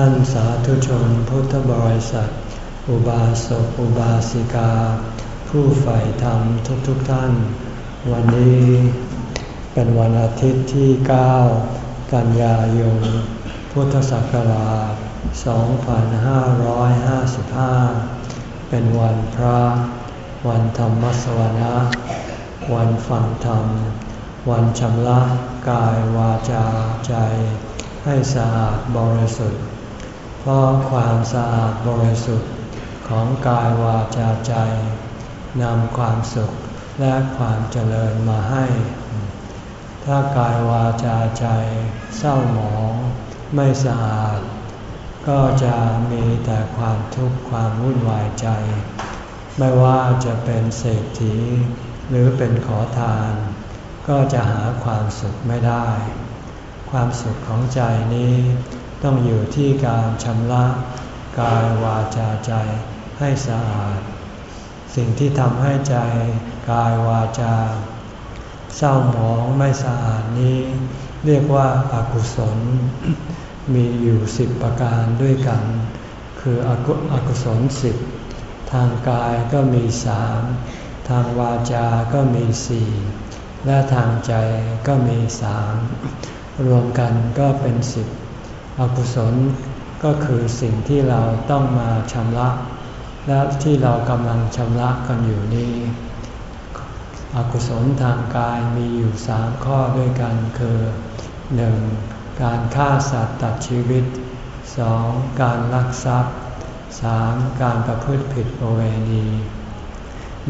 ท่านสาธุชนพุทธบริษัท อุบาสกอุบาสิกา ผู้ใฝ่ธรรมทุกๆทท่าน วันนี้เป็นวันอาทิตย์ที่ 9 กันยายน พุทธศักราช 2555 เป็นวันพระ วันธรรมสวนะ วันฟังธรรม วันชำระกายวาจาใจให้สะอาดบริสุทธิ์ เพราะความสะอาดบริสุทธิ์ของกายวาจาใจนำความสุขและความเจริญมาให้ ถ้ากายวาจาใจเศร้าหมองไม่สะอาด ก็จะมีแต่ความทุกข์ความวุ่นวายใจ ไม่ว่าจะเป็นเศรษฐี หรือเป็นขอทาน ก็จะหาความสุขไม่ได้ ความสุขของใจนี้ ต้องอยู่ที่การชำระกายวาจาใจให้สะอาด สิ่งที่ทำให้ใจกายวาจา เศร้าหมองไม่สะอาดนี้ เรียกว่าอากุศล มีอยู่สิบประการด้วยกัน คืออกุศลสิบทางกายก็มีสามทางวาจาก็มีสี่และทางใจก็มีสามรวมกันก็เป็นสิบ อกุศลก็คือสิ่งที่เราต้องมาชำระ และที่เรากำลังชำระกันอยู่นี้ อกุศลทางกายมีอยู่สามข้อด้วยกันคือ 1. การฆ่าสัตว์ตัดชีวิต 2. การลักทรัพย์ 3. การประพฤติผิดประเวณี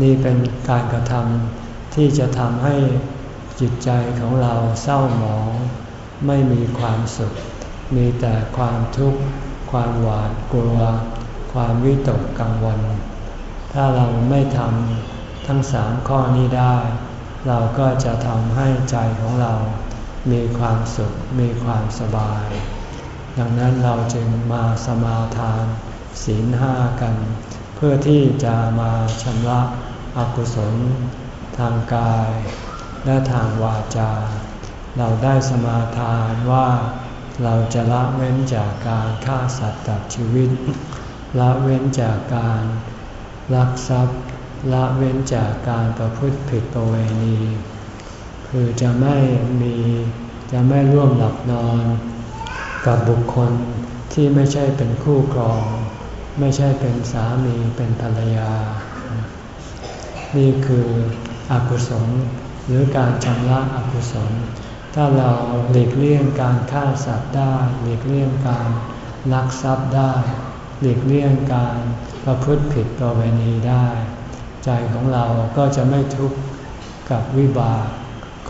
นี่เป็นการกระทำที่จะทำให้จิตใจของเราเศร้าหมอง ไม่มีความสุข มีแต่ความทุกข์ ความหวาดกลัว ความวิตกกังวล ถ้าเราไม่ทำทั้งสามข้อนี้ได้ เราก็จะทำให้ใจของเรา มีความสุข มีความสบาย ดังนั้นเราจึงมาสมาทานศีลห้ากัน เพื่อที่จะมาชำระอกุศล ทางกาย และทางวาจา เราได้สมาทานว่า เราจะละเว้นจากการฆ่าสัตว์ตัดชีวิต ละเว้นจากการลักทรัพย์ ละเว้นจากการประพฤติผิดประเวณี คือจะไม่มีจะไม่ร่วมหลับนอน กับบุคคลที่ไม่ใช่เป็นคู่ครอง ไม่ใช่เป็นสามีเป็นภรรยา นี่คืออกุศลหรือการชำระอกุศล ถ้าเราหลีกเลี่ยงการฆ่าสัตว์ได้ หลีกเลี่ยงการลักทรัพย์ได้ หลีกเลี่ยงการประพฤติผิดประเวณีได้ ใจของเราก็จะไม่ทุกข์กับวิบาก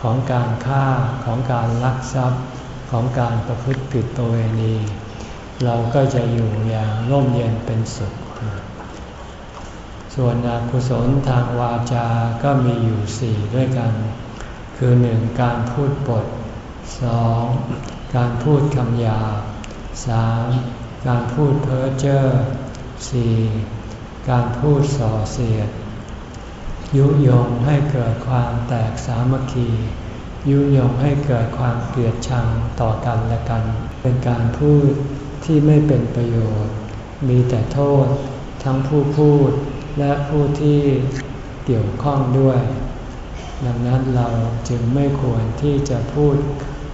ของการฆ่าของการลักทรัพย์ของการประพฤติผิดประเวณี เราก็จะอยู่อย่างร่มเย็นเป็นสุข ส่วนอกุศลทางวาจาก็มีอยู่สี่ด้วยกัน คือหนึ่งการพูดปด สองการพูดคำหยาสามการพูดเพ้อเจ้อสี่การพูดส่อเสียด ยุยงให้เกิดความแตกสามัคคี ยุยงให้เกิดความเกลียดชังต่อกันและกัน เป็นการพูดที่ไม่เป็นประโยชน์ มีแต่โทษทั้งผู้พูดและผู้ที่เกี่ยวข้องด้วย ดังนั้นเราจึงไม่ควรที่จะพูด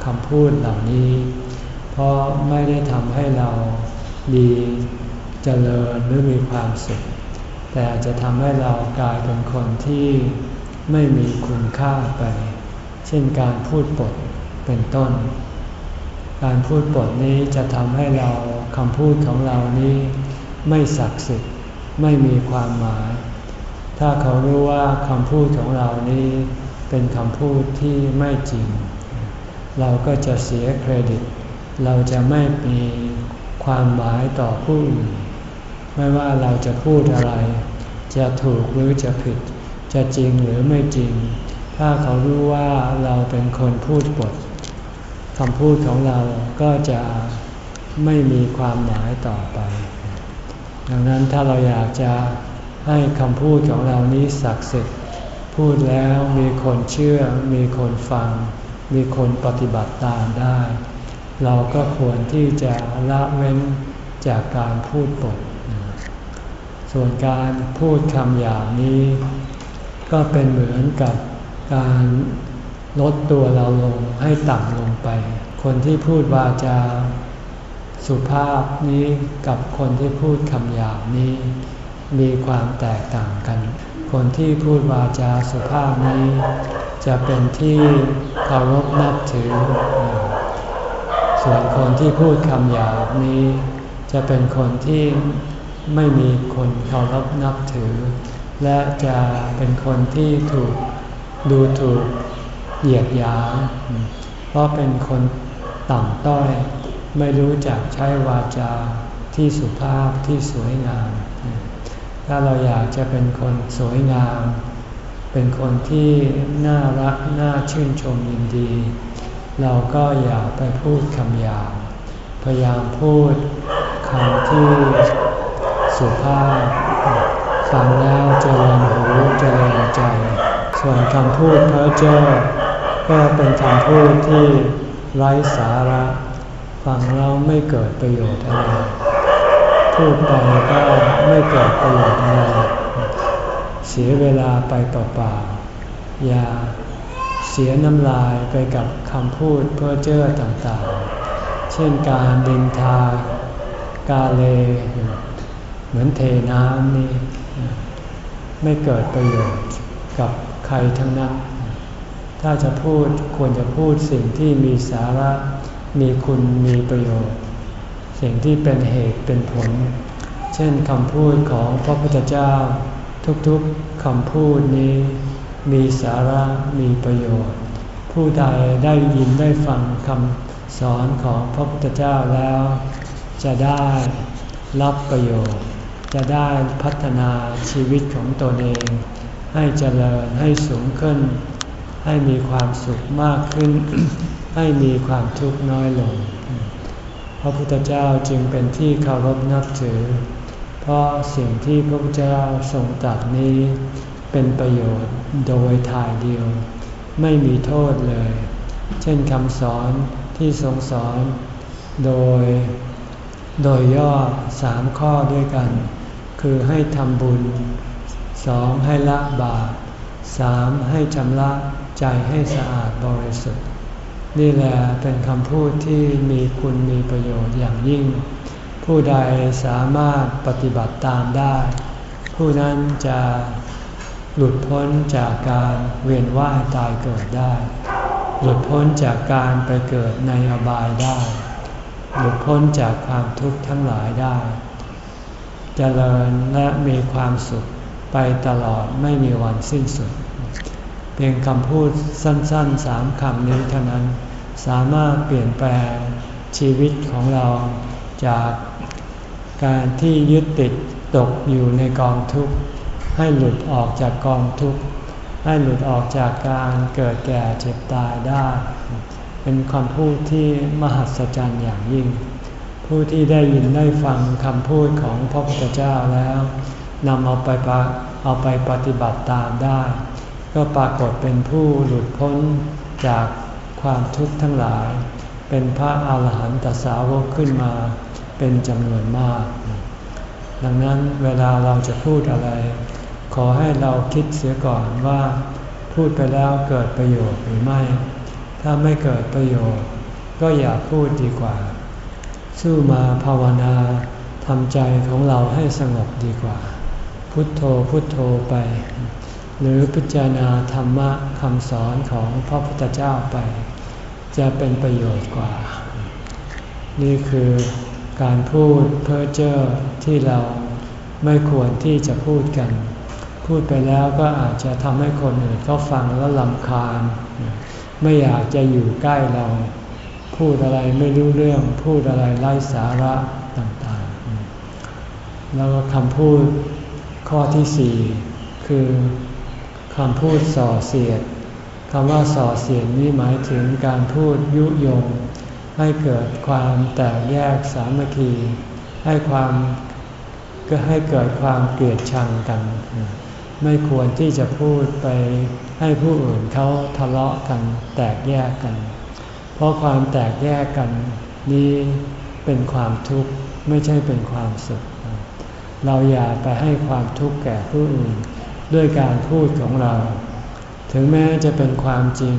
คำพูดเหล่านี้ เพราะไม่ได้ทำให้เราดีเจริญหรือมีความสุข แต่จะทำให้เรากลายเป็นคนที่ไม่มีคุณค่าไป เช่นการพูดปดเป็นต้น การพูดปดนี้จะทำให้เราคำพูดของเรานี้ ไม่ศักดิ์สิทธิ์ไม่มีความหมาย ถ้าเขารู้ว่าคำพูดของเรานี้เป็นคำพูดที่ไม่จริง เราก็จะเสียเครดิต เราจะไม่มีความหมายต่อผู้อื่นไม่ว่าเราจะพูดอะไร จะถูกหรือจะผิด จะจริงหรือไม่จริง ถ้าเขารู้ว่าเราเป็นคนพูดปดคำพูดของเราก็จะไม่มีความหมายต่อไป ดังนั้นถ้าเราอยากจะให้คำพูดของเรานี้ศักดิ์สิทธิ์ พูดแล้วมีคนเชื่อมีคนฟัง มีคนปฏิบัติตามได้ เราก็ควรที่จะละเว้นจากการพูดปด ส่วนการพูดคำหยาบนี้ ก็เป็นเหมือนกับการลดตัวเราลงให้ต่ำลงไป คนที่พูดวาจาสุภาพนี้กับคนที่พูดคำหยาบนี้ มีความแตกต่างกัน คนที่พูดวาจาสุภาพนี้ จะเป็นที่เคารพนับถือ ส่วนคนที่พูดคำหยาบนี้ จะเป็นคนที่ไม่มีคนเคารพนับถือ และจะเป็นคนที่ถูกดูถูกเหยียดหยาม เพราะเป็นคนต่ำต้อย ไม่รู้จักใช้วาจาที่สุภาพที่สวยงาม ถ้าเราอยากจะเป็นคนสวยงาม เป็นคนที่น่ารักน่าชื่นชมยินดี เราก็อย่าไปพูดคำหยาบพยายามพูดคำที่สุภาพฟังแล้วเจริญหูเจริญใจ ส่วนคำพูดเพ้อเจ้อก็เป็นคำพูดที่ไร้สาระ ฟังแล้วไม่เกิดประโยชน์อะไร พูดไปก็ไม่เกิดประโยชน์อะไรเสียเวลาไปเปล่าๆอย่าเสียน้ำลายไปกับคำพูดเพ้อเจ้อต่างๆ เช่นการดินทากาเล เหมือนเทน้ำนี่ ไม่เกิดประโยชน์กับใครทั้งนั้น ถ้าจะพูดควรจะพูดสิ่งที่มีสาระ มีคุณมีประโยชน์ สิ่งที่เป็นเหตุเป็นผล เช่นคำพูดของพระพุทธเจ้า ทุกๆคำพูดนี้มีสาระมีประโยชน์ ผู้ใดได้ยินได้ฟังคำสอนของพระพุทธเจ้าแล้ว จะได้รับประโยชน์ จะได้พัฒนาชีวิตของตนเอง ให้เจริญให้สูงขึ้น ให้มีความสุขมากขึ้น ให้มีความทุกข์น้อยลง พระพุทธเจ้าจึงเป็นที่เคารพนับถือ เพราะสิ่งที่พระพุทธเจ้าทรงตรัสนี้ เป็นประโยชน์โดยทายเดียว ไม่มีโทษเลย เช่นคำสอนที่ทรงสอนโดย โดยย่อสามข้อด้วยกัน คือให้ทำบุญสองให้ละบาปสามให้ชำระใจให้สะอาดบริสุทธิ์ นี่แหละเป็นคำพูดที่มีคุณมีประโยชน์อย่างยิ่ง ผู้ใดสามารถปฏิบัติตามได้ ผู้นั้นจะหลุดพ้นจากการเวียนว่ายตายเกิดได้ หลุดพ้นจากการไปเกิดในอบายได้ หลุดพ้นจากความทุกข์ทั้งหลายได้จเจริญและมีความสุขไปตลอดไม่มีวันสิ้นสุด เพียงคำพูดสั้นๆสามคำนี้เท่านั้น สามารถเปลี่ยนแปลงชีวิตของเราจากการที่ยึดติดตกอยู่ในกองทุกข์ ให้หลุดออกจากกองทุกข์ ให้หลุดออกจากการเกิดแก่เจ็บตายได้ เป็นคำพูดที่มหัศจรรย์อย่างยิ่ง ผู้ที่ได้ยินได้ฟังคำพูดของพระพุทธเจ้าแล้วนำเอาไปเอาไปปฏิบัติตามได้ ก็ปรากฏเป็นผู้หลุดพ้นจากความทุกข์ทั้งหลาย เป็นพระอาหารหันตสาวกขึ้นมาเป็นจำนวนมาก ดังนั้นเวลาเราจะพูดอะไร ขอให้เราคิดเสียก่อนว่า พูดไปแล้วเกิดประโยชน์หรือไม่ ถ้าไม่เกิดประโยชน์ ก็อย่าพูดดีกว่า สู้มาภาวนาทำใจของเราให้สงบดีกว่า พุทโธพุทโธไป หรือพิจารณาธรรมะคำสอนของพระพุทธเจ้าไป จะเป็นประโยชน์กว่า นี่คือการพูดเพ้อเจ้อที่เราไม่ควรที่จะพูดกัน พูดไปแล้วก็อาจจะทำให้คนอื่นเขาฟังแล้วลำคาญ ไม่อยากจะอยู่ใกล้เรา พูดอะไรไม่รู้เรื่อง พูดอะไรไร้สาระต่างๆ แล้วคำพูดข้อที่สี่คือ คำพูดส่อเสียดคำว่าส่อเสียดนี้หมายถึงการพูดยุยง ให้เกิดความแตกแยกสามัคคี ให้ความก็ให้เกิดความเกลียดชังกัน ไม่ควรที่จะพูดไปให้ผู้อื่นเขาทะเลาะกัน แตกแยกกัน เพราะความแตกแยกกันนี้เป็นความทุกข์ไม่ใช่เป็นความสุข เราอย่าไปให้ความทุกข์แก่ผู้อื่น ด้วยการพูดของเรา ถึงแม้จะเป็นความจริง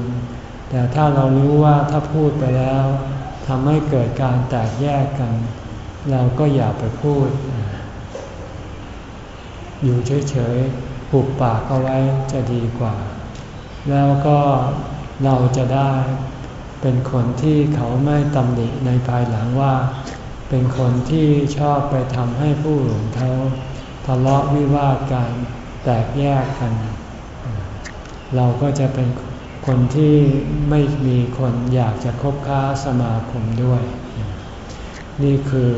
แต่ถ้าเรารู้ว่าถ้าพูดไปแล้วทำให้เกิดการแตกแยกกัน เราก็อย่าไปพูด อยู่เฉยๆหุบปากเอาไว้จะดีกว่า แล้วก็เราจะได้เป็นคนที่เขาไม่ตำหนิในภายหลังว่า เป็นคนที่ชอบไปทำให้ผู้อื่นเขาทะเลาะวิวาทกัน แตกแยกกัน เราก็จะเป็นคนที่ไม่มีคนอยากจะคบค้าสมาคมด้วย นี่คือ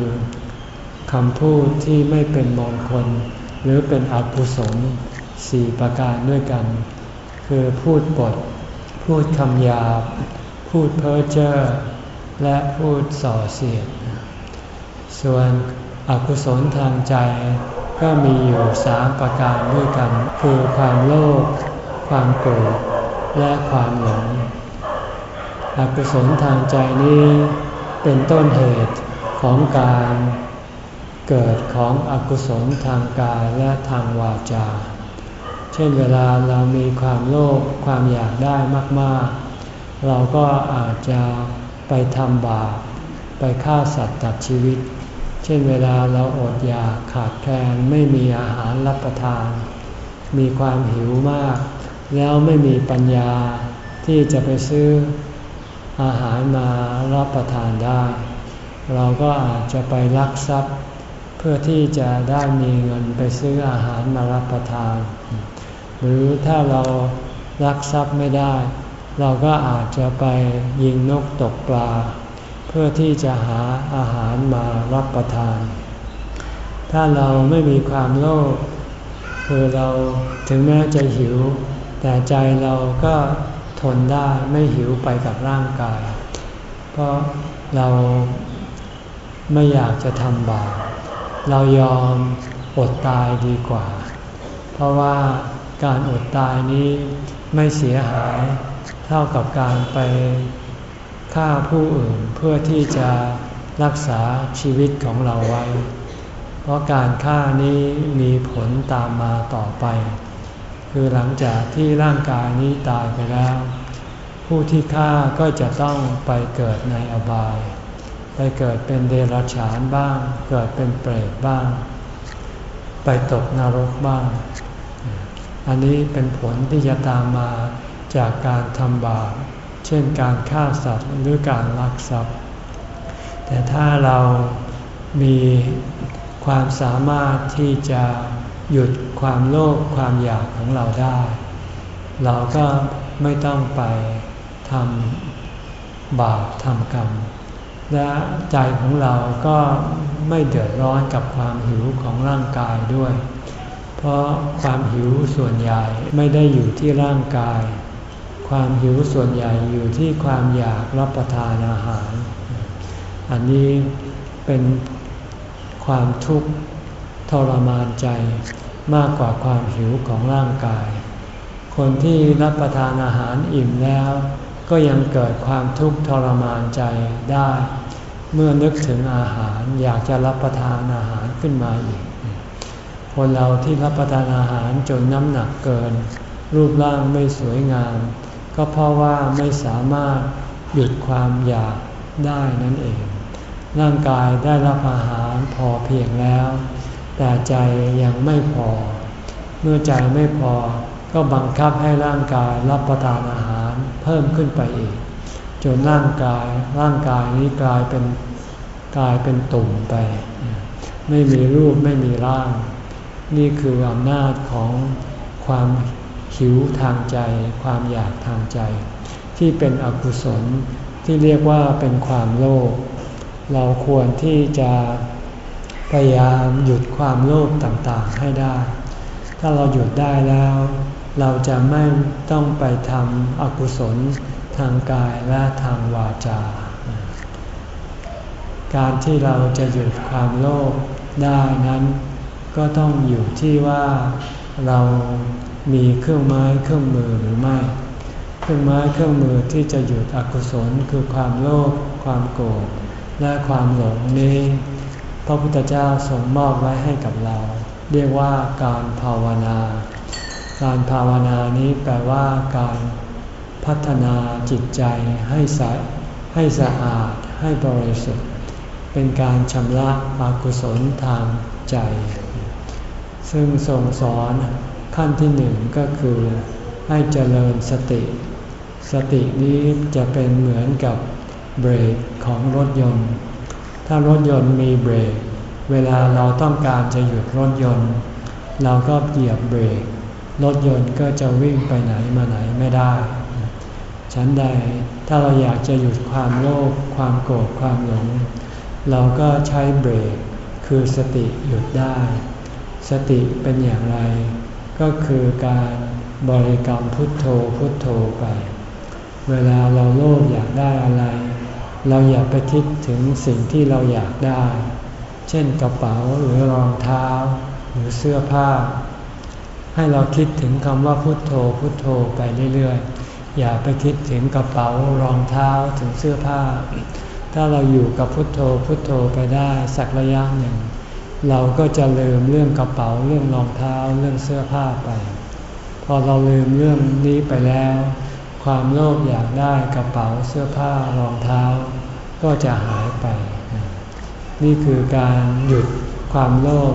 คำพูดที่ไม่เป็นมงคล หรือเป็นอกุศลสี่ประการด้วยกัน คือพูดปด พูดคำหยาบ พูดเพ้อเจ้อและพูดส่อเสียด ส่วนอกุศลทางใจ ก็มีอยู่สามประการด้วยกัน คือความโลภความโกรธและความหลงอกุศลทางใจนี้เป็นต้นเหตุของการเกิดของอกุศลทางกายและทางวาจา เช่นเวลาเรามีความโลภความอยากได้มากๆ เราก็อาจจะไปทำบาปไปฆ่าสัตว์ตัดชีวิต เช่นเวลาเราอดอยากขาดแคลนไม่มีอาหารรับประทาน มีความหิวมาก แล้วไม่มีปัญญาที่จะไปซื้ออาหารมารับประทานได้ เราก็อาจจะไปลักทรัพย์ เพื่อที่จะได้มีเงินไปซื้ออาหารมารับประทาน หรือถ้าเราลักทรัพย์ไม่ได้ เราก็อาจจะไปยิงนกตกปลา พื่อที่จะหาอาหารมารับประทาน ถ้าเราไม่มีความโลภคือเราถึงแม้จะหิว แต่ใจเราก็ทนได้ไม่หิวไปกับร่างกาย เพราะเราไม่อยากจะทำบาปเรายอมอดตายดีกว่า เพราะว่าการอดตายนี้ไม่เสียหายเท่ากับการไป ฆ่าผู้อื่นเพื่อที่จะรักษาชีวิตของเราไว้ เพราะการฆ่านี้มีผลตามมาต่อไป คือหลังจากที่ร่างกายนี้ตายไปแล้ว ผู้ที่ฆ่าก็จะต้องไปเกิดในอบาย ไปเกิดเป็นเดรัจฉานบ้าง เกิดเป็นเปรตบ้าง ไปตกนรกบ้าง อันนี้เป็นผลที่จะตามมาจากการทำบาป เช่นการฆ่าสัตว์หรือการลักทรัพย์ แต่ถ้าเรามีความสามารถที่จะหยุดความโลภความอยากของเราได้ เราก็ไม่ต้องไปทำบาปทำกรรม และใจของเราก็ไม่เดือดร้อนกับความหิวของร่างกายด้วย เพราะความหิวส่วนใหญ่ไม่ได้อยู่ที่ร่างกาย ความหิวส่วนใหญ่อยู่ที่ความอยากรับประทานอาหาร อันนี้เป็นความทุกข์ทรมานใจมากกว่าความหิวของร่างกาย คนที่รับประทานอาหารอิ่มแล้ว ก็ยังเกิดความทุกข์ทรมานใจได้ เมื่อนึกถึงอาหารอยากจะรับประทานอาหารขึ้นมาอีก คนเราที่รับประทานอาหารจนน้ำหนักเกิน รูปร่างไม่สวยงาม ก็เพราะว่าไม่สามารถหยุดความอยากได้นั่นเอง ร่างกายได้รับอาหารพอเพียงแล้ว แต่ใจยังไม่พอ เมื่อใจไม่พอก็บังคับให้ร่างกายรับประทานอาหารเพิ่มขึ้นไปอีก จนร่างกายร่างกายนี้กลายเป็นกลายเป็นตุ่มไป ไม่มีรูปไม่มีร่าง นี่คืออำนาจของความ หิวทางใจ ความอยากทางใจ ที่เป็นอกุศลที่เรียกว่าเป็นความโลภเราควรที่จะพยายามหยุดความโลภต่างๆให้ได้ ถ้าเราหยุดได้แล้ว เราจะไม่ต้องไปทำอกุศลทางกายและทางวาจา การที่เราจะหยุดความโลภได้นั้น ก็ต้องอยู่ที่ว่าเรา มีเครื่องไม้เครื่องมือหรือไม่ เครื่องไม้เครื่องมือที่จะหยุดอกุศลคือความโลภความโกรธและความหลงนี้พระพุทธเจ้าทรงมอบไว้ให้กับเรา เรียกว่าการภาวนา การภาวนานี้แปลว่าการพัฒนาจิตใจให้สะให้สะอาดให้บริสุทธิ์ เป็นการชำระอกุศลทางใจ ซึ่งทรงสอน ขั้นที่หนึ่งก็คือให้เจริญสติ สตินี้จะเป็นเหมือนกับเบรกของรถยนต์ ถ้ารถยนต์มีเบรก เวลาเราต้องการจะหยุดรถยนต์ เราก็เหยียบเบรก รถยนต์ก็จะวิ่งไปไหนมาไหนไม่ได้ ฉันใดถ้าเราอยากจะหยุดความโลภความโกรธความหลง เราก็ใช้เบรก คือสติหยุดได้ สติเป็นอย่างไร ก็คือการบริกรรมพุทโธพุทโธไป เวลาเราโลภอยากได้อะไร เราอย่าไปคิดถึงสิ่งที่เราอยากได้ เช่นกระเป๋าหรือรองเท้า หรือเสื้อผ้า ให้เราคิดถึงคำว่าพุทโธพุทโธไปเรื่อยๆ อย่าไปคิดถึงกระเป๋ารองเท้าถึงเสื้อผ้า ถ้าเราอยู่กับพุทโธพุทโธไปได้สักระยะหนึ่ง เราก็จะลืมเรื่องกระเป๋าเรื่องรองเท้าเรื่องเสื้อผ้าไป พอเราลืมเรื่องนี้ไปแล้ว ความโลภอยากได้กระเป๋าเสื้อผ้ารองเท้า ก็จะหายไป นี่คือการหยุดความโลภ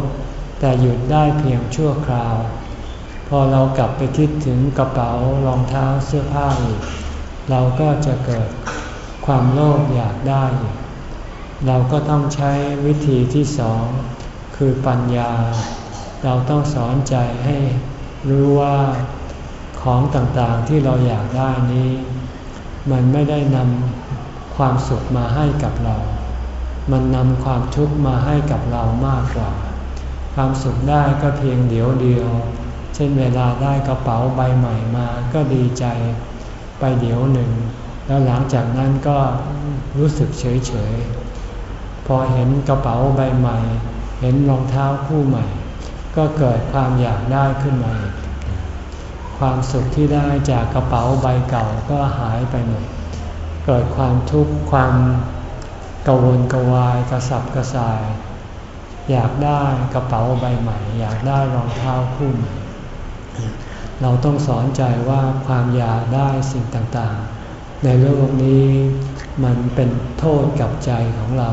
แต่หยุดได้เพียงชั่วคราว พอเรากลับไปคิดถึงกระเป๋ารองเท้าเสื้อผ้าอีกเราก็จะเกิดความโลภอยากได้อีกเราก็ต้องใช้วิธีที่สอง คือปัญญา เราต้องสอนใจให้รู้ว่าของต่างๆที่เราอยากได้นี้ มันไม่ได้นำความสุขมาให้กับเรา มันนำความทุกข์มาให้กับเรามากกว่า ความสุขได้ก็เพียงเดียวเดียว เช่นเวลาได้กระเป๋าใบใหม่มาก็ดีใจไปเดี๋ยวหนึ่ง แล้วหลังจากนั้นก็รู้สึกเฉยเฉยพอเห็นกระเป๋าใบใหม่ เห็นรองเท้าคู่ใหม่ ก็เกิดความอยากได้ขึ้นมาความสุขที่ได้จากกระเป๋าใบเก่าก็หายไปหมด เกิดความทุกข์ความกังวลกวายกระสับกระส่าย อยากได้กระเป๋าใบใหม่ อยากได้รองเท้าคู่ใหม่เราต้องสอนใจว่าความอยากได้สิ่งต่างๆ ในโลกนี้มันเป็นโทษกับใจของเรา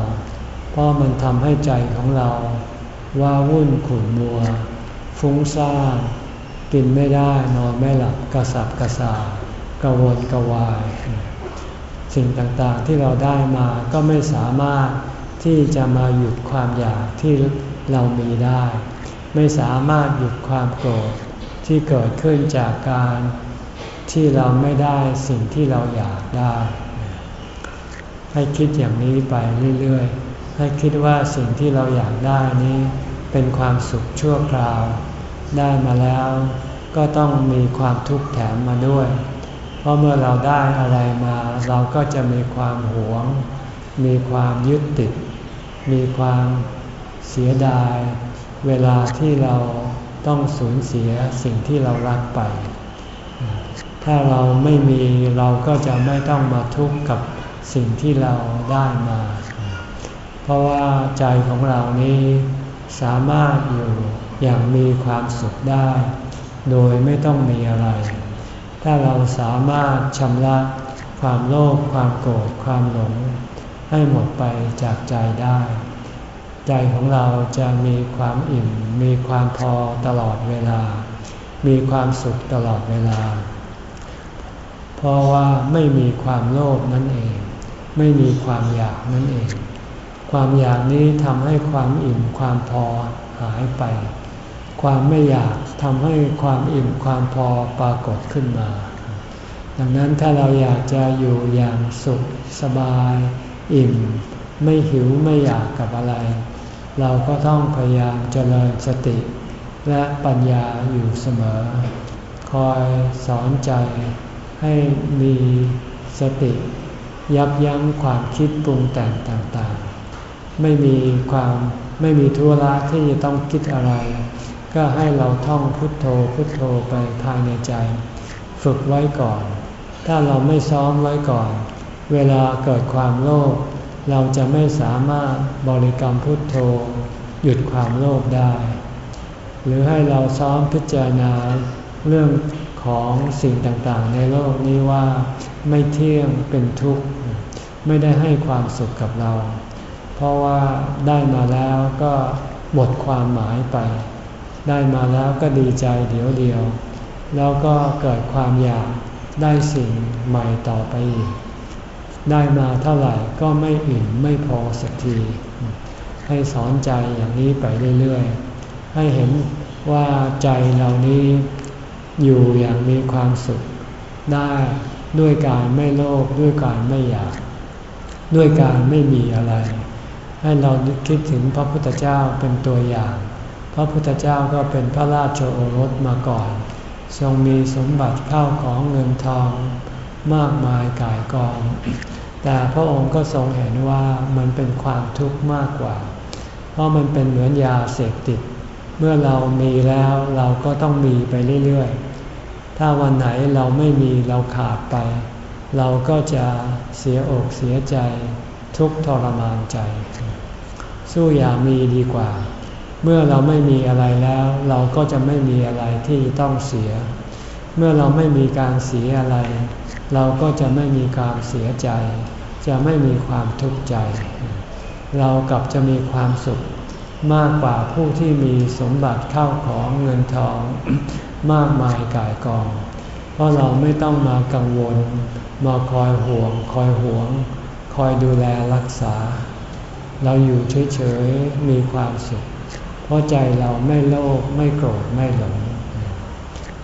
เพราะมันทำให้ใจของเราว่าวุ่นขุ่นมัว ฟุ้งซ่านกินไม่ได้นอนไม่หลับกระสับกระส่ายกระวนกระวาย สิ่งต่างๆที่เราได้มาก็ไม่สามารถที่จะมาหยุดความอยากที่เรามีได้ ไม่สามารถหยุดความโกรธที่เกิดขึ้นจากการที่เราไม่ได้สิ่งที่เราอยากได้ ให้คิดอย่างนี้ไปเรื่อย ให้คิดว่าสิ่งที่เราอยากได้นี้เป็นความสุขชั่วคราว ได้มาแล้ว ก็ต้องมีความทุกข์แถมมาด้วย เพราะเมื่อเราได้อะไรมา เราก็จะมีความหวง มีความยึดติด มีความเสียดาย เวลาที่เราต้องสูญเสียสิ่งที่เรารักไป ถ้าเราไม่มีเราก็จะไม่ต้องมาทุกข์กับสิ่งที่เราได้มา ราะว่าใจของเรานี้สามารถอยู่อย่างมีความสุขได้ โดยไม่ต้องมีอะไร ถ้าเราสามารถชำระความโลภความโกรธความหลง ให้หมดไปจากใจได้ ใจของเราจะมีความอิ่ม มีความพอตลอดเวลา มีความสุขตลอดเวลา เพราะว่าไม่มีความโลภนั่นเอง ไม่มีความอยากนั่นเอง ความอยากนี้ทำให้ความอิ่มความพอหายไป ความไม่อยากทำให้ความอิ่มความพอปรากฏขึ้นมา ดังนั้นถ้าเราอยากจะอยู่อย่างสุขสบาย อิ่ม ไม่หิวไม่อยากกับอะไร เราก็ต้องพยายามเจริญสติ และปัญญาอยู่เสมอ คอยสอนใจให้มีสติ ยับยั้งความคิดปรุงแต่งต่าง ไม่มีความไม่มีทุระที่จะต้องคิดอะไร ก็ให้เราท่องพุทโธพุทโธไปภายในใจ ฝึกไว้ก่อน ถ้าเราไม่ซ้อมไว้ก่อน เวลาเกิดความโลภเราจะไม่สามารถบริกรรมพุทโธ หยุดความโลภได้ หรือให้เราซ้อมพิจารณาเรื่องของสิ่งต่างๆ ในโลกนี้ว่าไม่เที่ยงเป็นทุกข์ ไม่ได้ให้ความสุขกับเรา เพราะว่าได้มาแล้วก็หมดความหมายไป ได้มาแล้วก็ดีใจเดี๋ยวเดียว แล้วก็เกิดความอยากได้สิ่งใหม่ต่อไปอีก ได้มาเท่าไหร่ก็ไม่อิ่มไม่พอสักที ให้สอนใจอย่างนี้ไปเรื่อยๆ ให้เห็นว่าใจเรานี้อยู่อย่างมีความสุข ได้ด้วยการไม่โลภด้วยการไม่อยาก ด้วยการไม่มีอะไร ให้เราคิดถึงพระพุทธเจ้าเป็นตัวอย่าง พระพุทธเจ้าก็เป็นพระราชโอรสมาก่อน ทรงมีสมบัติข้าวของเงินทองมากมายกายกอง แต่พระองค์ก็ทรงเห็นว่ามันเป็นความทุกข์มากกว่า เพราะมันเป็นเหมือนยาเสพติด เมื่อเรามีแล้วเราก็ต้องมีไปเรื่อยๆ ถ้าวันไหนเราไม่มีเราขาดไป เราก็จะเสียอกเสียใจ ทุกทรมานใจ สู้อย่ามีดีกว่า เมื่อเราไม่มีอะไรแล้ว เราก็จะไม่มีอะไรที่ต้องเสีย เมื่อเราไม่มีการเสียอะไร เราก็จะไม่มีการเสียใจ จะไม่มีความทุกข์ใจ เรากลับจะมีความสุขมากกว่าผู้ที่มีสมบัติเข้าของเงินทองมากมายกายกอง เพราะเราไม่ต้องมากังวล มาคอยห่วง คอยห่วง อยดูแลรักษา เราอยู่เฉยๆมีความสุข เพราะใจเราไม่โลภไม่โกรธไม่หลง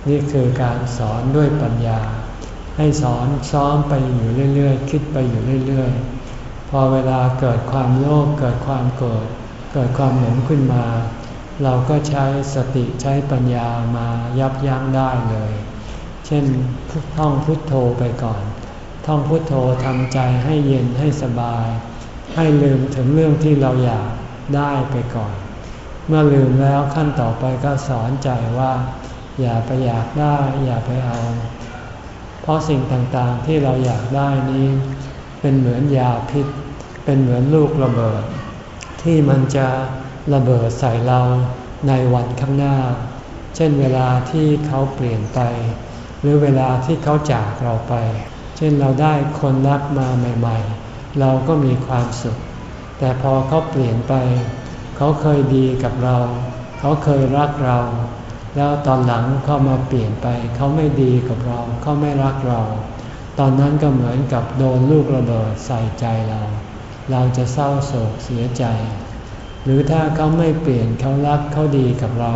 นี่คือการสอนด้วยปัญญา ให้สอนซ้อมไปอยู่เรื่อยๆ คิดไปอยู่เรื่อยๆ พอเวลาเกิดความโลภเกิดความโกรธเกิดความหลงขึ้นมา เราก็ใช้สติใช้ปัญญามายับยั้งได้เลย เช่นท่องพุทโธไปก่อน ท่องพุทโธทำใจให้เย็นให้สบาย ให้ลืมถึงเรื่องที่เราอยากได้ไปก่อน เมื่อลืมแล้วขั้นต่อไปก็สอนใจว่า อย่าไปอยากได้อย่าไปเอา เพราะสิ่งต่างๆที่เราอยากได้นี้ เป็นเหมือนยาพิษ เป็นเหมือนลูกระเบิด ที่มันจะระเบิดใส่เราในวันข้างหน้า เช่นเวลาที่เขาเปลี่ยนไป หรือเวลาที่เขาจากเราไป เช่นเราได้คนรักมาใหม่ ๆ เราก็มีความสุข แต่พอเขาเปลี่ยนไป เขาเคยดีกับเรา เขาเคยรักเรา แล้วตอนหลังเขามาเปลี่ยนไป เขาไม่ดีกับเรา เขาไม่รักเรา ตอนนั้นก็เหมือนกับโดนลูกระเบิดใส่ใจเรา เราจะเศร้าโศกเสียใจ หรือถ้าเขาไม่เปลี่ยนเขารักเขาดีกับเรา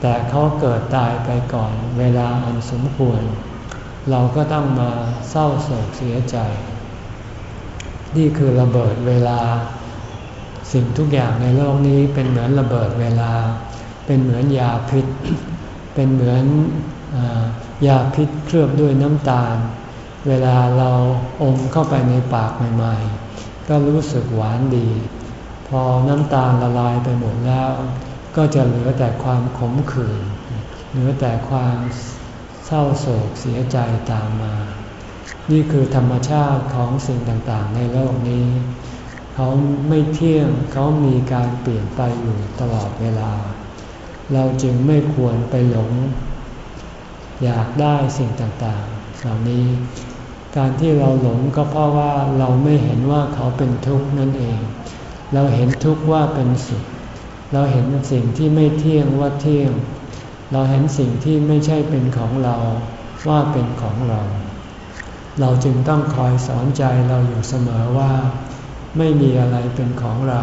แต่เขาเกิดตายไปก่อนเวลาอันสมควร เราก็ต้องมาเศร้าโศกเสียใจ นี่คือระเบิดเวลา สิ่งทุกอย่างในโลกนี้เป็นเหมือนระเบิดเวลา เป็นเหมือนยาพิษ เป็นเหมือนยาพิษเคลือบด้วยน้ำตาล เวลาเราอมเข้าไปในปากใหม่ๆ ก็รู้สึกหวานดี พอน้ำตาลละลายไปหมดแล้ว ก็จะเหลือแต่ความขมขื่นเหลือแต่ความ เศร้าโศกเสียใจตามมา นี่คือธรรมชาติของสิ่งต่างๆ ในโลกนี้ เขาไม่เที่ยงเขามีการเปลี่ยนไปอยู่ตลอดเวลา เราจึงไม่ควรไปหลง อยากได้สิ่งต่างๆ เหล่านี้ การที่เราหลงก็เพราะว่าเราไม่เห็นว่าเขาเป็นทุกข์นั่นเอง เราเห็นทุกข์ว่าเป็นสุข เราเห็นสิ่งที่ไม่เที่ยงว่าเที่ยง เราเห็นสิ่งที่ไม่ใช่เป็นของเราว่าเป็นของเรา เราจึงต้องคอยสอนใจเราอยู่เสมอว่า ไม่มีอะไรเป็นของเรา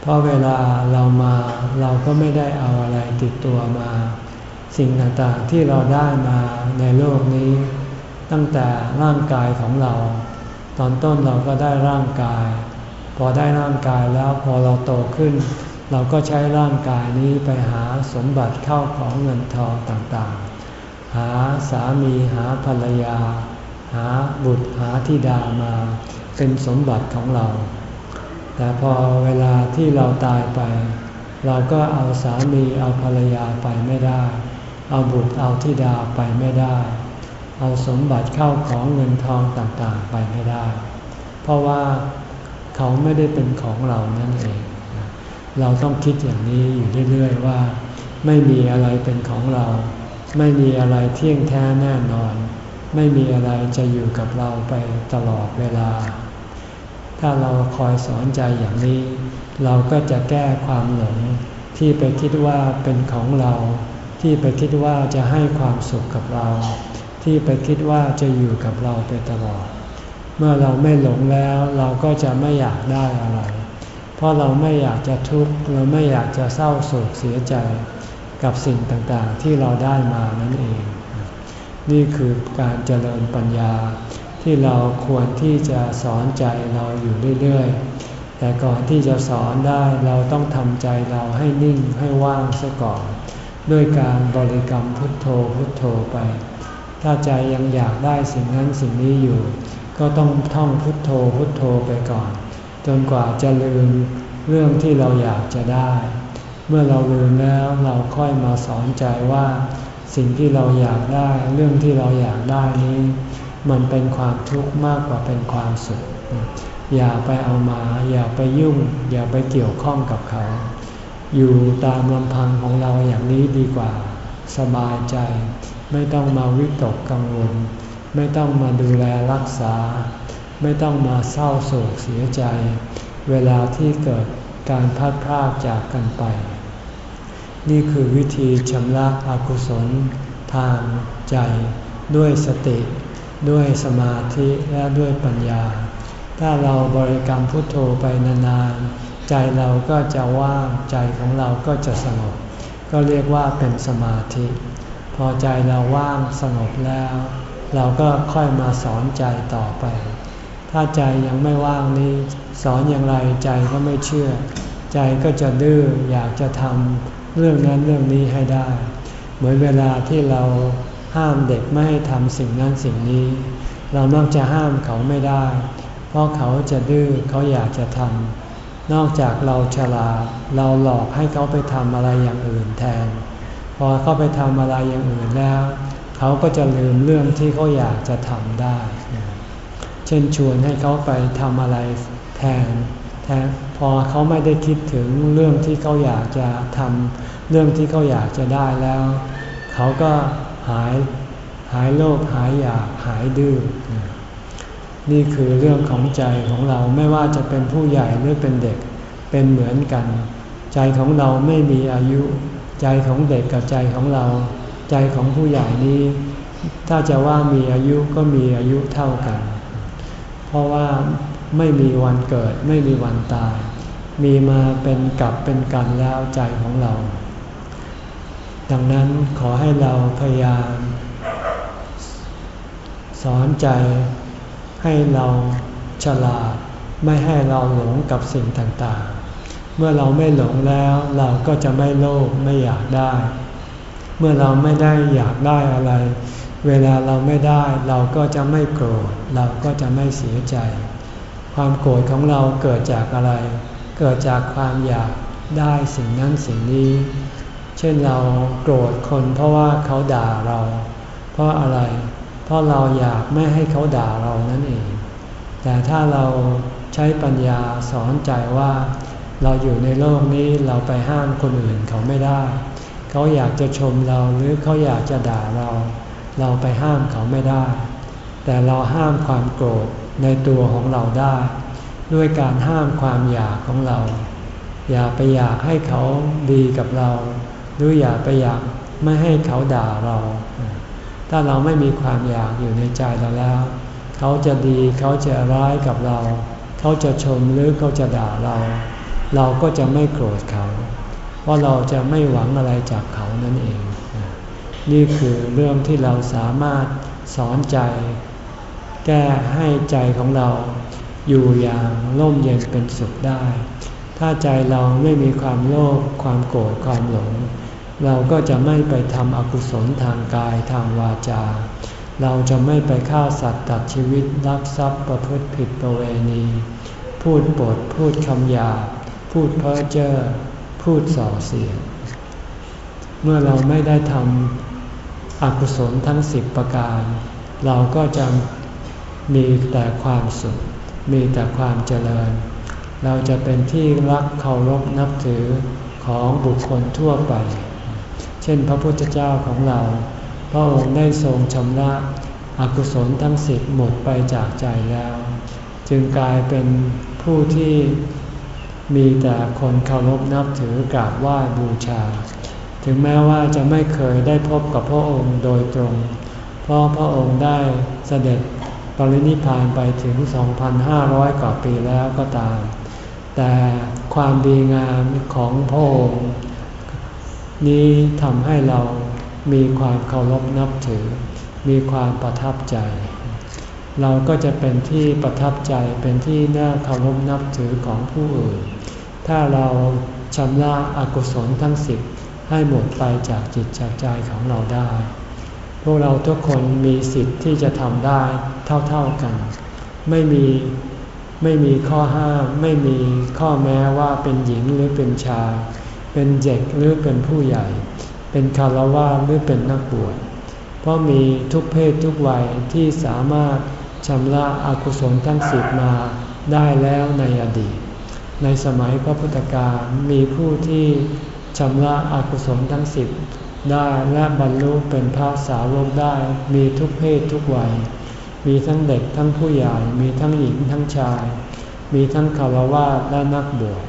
เพราะเวลาเรามาเราก็ไม่ได้เอาอะไรติดตัวมา สิ่งต่างๆที่เราได้มาในโลกนี้ ตั้งแต่ร่างกายของเรา ตอนต้นเราก็ได้ร่างกาย พอได้ร่างกายแล้วพอเราโตขึ้น เราก็ใช้ร่างกายนี้ไปหาสมบัติเข้าของเงินทองต่างๆ หาสามีหาภรรยา หาบุตรหาธิดามาเป็นสมบัติของเรา แต่พอเวลาที่เราตายไป เราก็เอาสามีเอาภรรยาไปไม่ได้ เอาบุตรเอาธิดาไปไม่ได้ เอาสมบัติเข้าของเงินทองต่างๆไปไม่ได้ เพราะว่าเขาไม่ได้เป็นของเรานั่นเอง เราต้องคิดอย่างนี้อยู่เรื่อยๆว่า ไม่มีอะไรเป็นของเรา ไม่มีอะไรเที่ยงแท้แน่นอน ไม่มีอะไรจะอยู่กับเราไปตลอดเวลา ถ้าเราคอยสอนใจอย่างนี้ เราก็จะแก้ความหลงที่ไปคิดว่าเป็นของเรา ที่ไปคิดว่าจะให้ความสุขกับเรา ที่ไปคิดว่าจะอยู่กับเราไปตลอด เมื่อเราไม่หลงแล้วเราก็จะไม่อยากได้อะไร ราะเราไม่อยากจะทุกข์เราไม่อยากจะเศร้าโศกเสียใจกับสิ่งต่างๆที่เราได้มานั่นเอง นี่คือการเจริญปัญญาที่เราควรที่จะสอนใจเราอยู่เรื่อยๆ แต่ก่อนที่จะสอนได้เราต้องทำใจเราให้นิ่งให้ว่างซะก่อน ด้วยการบริกรรมพุทโธพุทโธไป ถ้าใจยังอยากได้สิ่งนั้นสิ่งนี้อยู่ ก็ต้องท่องพุทโธพุทโธไปก่อน จนกว่าจะลืมเรื่องที่เราอยากจะได้ เมื่อเราลืมแล้วเราค่อยมาสอนใจว่า สิ่งที่เราอยากได้ เรื่องที่เราอยากได้นี้ มันเป็นความทุกข์มากกว่าเป็นความสุข อย่าไปเอามา อย่าไปยุ่ง อย่าไปเกี่ยวข้องกับเขา อยู่ตามลำพังของเราอย่างนี้ดีกว่า สบายใจ ไม่ต้องมาวิตกกังวล ไม่ต้องมาดูแลรักษา ไม่ต้องมาเศร้าโศกเสียใจ เวลาที่เกิดการพัดพรากจากกันไป นี่คือวิธีชำระอกุศล ทางใจ ด้วยสติ ด้วยสมาธิและด้วยปัญญา ถ้าเราบริกรรมพุทโธไปนานๆ ใจเราก็จะว่างใจของเราก็จะสงบ ก็เรียกว่าเป็นสมาธิ พอใจเราว่างสงบแล้ว เราก็ค่อยมาสอนใจต่อไป ถ้าใจยังไม่ว่างนี้ สอนอย่างไรใจก็ไม่เชื่อ ใจก็จะดื้ออยากจะทำเรื่องนั้นเรื่องนี้ให้ได้ เหมือนเวลาที่เราห้ามเด็กไม่ให้ทำสิ่งนั้นสิ่งนี้ เรานอกจะห้ามเขาไม่ได้ เพราะเขาจะดื้อเขาอยากจะทำนอกจากเราฉลาดเราหลอกให้เขาไปทำอะไรอย่างอื่นแทน พอเขาไปทำอะไรอย่างอื่นแล้ว เขาก็จะลืมเรื่องที่เขาอยากจะทำได้ ช่นชวนให้เขาไปทำอะไรแทนแทนพอเขาไม่ได้คิดถึงเรื่องที่เขาอยากจะทำเรื่องที่เขาอยากจะได้แล้ว เขาก็หายหายโลภหายอยากหายดื้อนี่คือเรื่องของใจของเราไม่ว่าจะเป็นผู้ใหญ่หรือเป็นเด็กเป็นเหมือนกัน ใจของเราไม่มีอายุ ใจของเด็กกับใจของเรา ใจของผู้ใหญ่นี้ ถ้าจะว่ามีอายุก็มีอายุเท่ากัน เพราะว่าไม่มีวันเกิดไม่มีวันตาย มีมาเป็นกับเป็นกันแล้วใจของเรา ดังนั้นขอให้เราพยายาม สอนใจให้เราฉลาดไม่ให้เราหลงกับสิ่งต่างๆ เมื่อเราไม่หลงแล้วเราก็จะไม่โลภไม่อยากได้ เมื่อเราไม่ได้อยากได้อะไร เวลาเราไม่ได้เราก็จะไม่โกรธ เราก็จะไม่เสียใจ ความโกรธของเราเกิดจากอะไร เกิดจากความอยากได้สิ่งนั้นสิ่งนี้ เช่นเราโกรธคนเพราะว่าเขาด่าเรา เพราะอะไร เพราะเราอยากไม่ให้เขาด่าเรานั่นเอง แต่ถ้าเราใช้ปัญญาสอนใจว่า เราอยู่ในโลกนี้เราไปห้ามคนอื่นเขาไม่ได้ เขาอยากจะชมเราหรือเขาอยากจะด่าเรา เราไปห้ามเขาไม่ได้ แต่เราห้ามความโกรธในตัวของเราได้ ด้วยการห้ามความอยากของเรา อย่าไปอยากให้เขาดีกับเรา หรืออย่าไปอยากไม่ให้เขาด่าเรา ถ้าเราไม่มีความอยากอยู่ในใจเราแล้ว เขาจะดีเขาจะร้ายกับเรา เขาจะชมหรือเขาจะด่าเรา เราก็จะไม่โกรธเขา เพราะเราจะไม่หวังอะไรจากเขานั่นเอง นี่คือเรื่องที่เราสามารถสอนใจ แก้ให้ใจของเราอยู่อย่างร่มเย็นเป็นสุขได้ ถ้าใจเราไม่มีความโลภความโกรธความหลง เราก็จะไม่ไปทำอกุศลทางกายทางวาจา เราจะไม่ไปฆ่าสัตว์ตัดชีวิตลักทรัพย์ประพฤติผิดประเวณี พูดปดพูดคำหยาพูดเพ้อเจ้อพูดส่อเสียเมื่อเราไม่ได้ทำ อกุศลทั้งสิบประการ เราก็จะมีแต่ความสุข มีแต่ความเจริญ เราจะเป็นที่รักเคารพนับถือของบุคคลทั่วไป เช่นพระพุทธเจ้าของเรา พระองค์ได้ทรงชำระอกุศลทั้งสิบหมดไปจากใจแล้ว จึงกลายเป็นผู้ที่มีแต่คนเคารพนับถือกราบไหว้บูชา ถึงแม้ว่าจะไม่เคยได้พบกับพระองค์โดยตรง เพราะพระองค์ได้เสด็จปรินิพานไปถึง 2,500 กว่าปีแล้วก็ตาม แต่ความดีงามของพระองค์นี้ทำให้เรามีความเคารพนับถือ มีความประทับใจ เราก็จะเป็นที่ประทับใจเป็นที่น่าเคารพนับถือของผู้อื่น ถ้าเราชำระอกุศลทั้งสิบ ให้หมดไปจากจิตจากใจของเราได้ พวกเราทุกคนมีสิทธิ์ที่จะทำได้เท่าๆกัน ไม่มีไม่มีข้อห้าม ไม่มีข้อแม้ว่าเป็นหญิงหรือเป็นชาย เป็นเด็กหรือเป็นผู้ใหญ่ เป็นคารวะหรือเป็นนักบวช เพราะมีทุกเพศทุกวัยที่สามารถชำระอกุศลทั้งสิบมาได้แล้วในอดีต ในสมัยพระพุทธการมีผู้ที่ ชำระอกุศลทั้งสิบได้และบรรลุเป็นพระสาวกได้มีทุกเพศทุกวัย มีทั้งเด็กทั้งผู้ใหญ่ มีทั้งหญิงทั้งชาย มีทั้งคารวะและนักบวช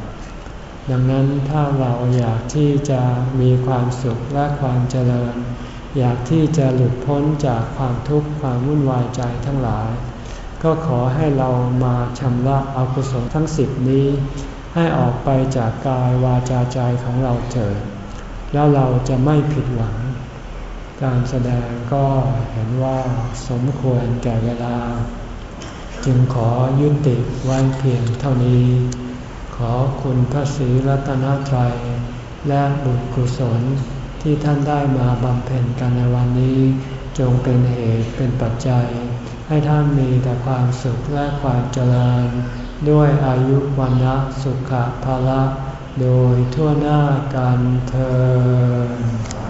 ดังนั้นถ้าเราอยากที่จะมีความสุขและความเจริญ อยากที่จะหลุดพ้นจากความทุกข์ความวุ่นวายใจทั้งหลาย ก็ขอให้เรามาชำระอกุศลทั้งสิบนี้ ให้ออกไปจากกายวาจาใจของเราเถิด แล้วเราจะไม่ผิดหวัง การแสดงก็เห็นว่าสมควรแก่เวลา จึงขอยุติไว้เพียงเท่านี้ ขอคุณพระศรีรัตนตรัย และบุญกุศลที่ท่านได้มาบำเพ็ญกันในวันนี้ จงเป็นเหตุเป็นปัจจัย ให้ท่านมีแต่ความสุขและความเจริญ ด้วยอายุวันนะสุขภาละ โดยทั่วหน้ากันเธอ